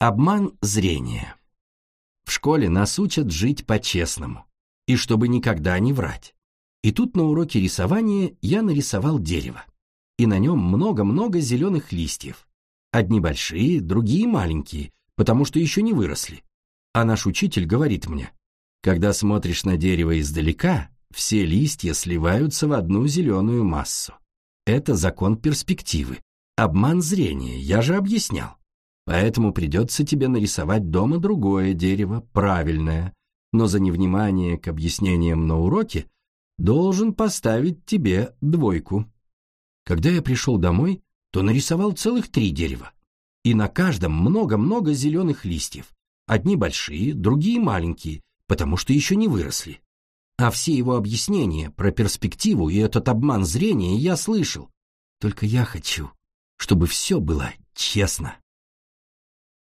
Обман зрения. В школе нас учат жить по-честному, и чтобы никогда не врать. И тут на уроке рисования я нарисовал дерево. И на нем много-много зеленых листьев. Одни большие, другие маленькие, потому что еще не выросли. А наш учитель говорит мне, когда смотришь на дерево издалека, все листья сливаются в одну зеленую массу. Это закон перспективы. Обман зрения, я же объяснял. Поэтому придется тебе нарисовать дома другое дерево, правильное, но за невнимание к объяснениям на уроке должен поставить тебе двойку. Когда я пришел домой, то нарисовал целых три дерева. И на каждом много-много зеленых листьев. Одни большие, другие маленькие, потому что еще не выросли. А все его объяснения про перспективу и этот обман зрения я слышал. Только я хочу, чтобы все было честно.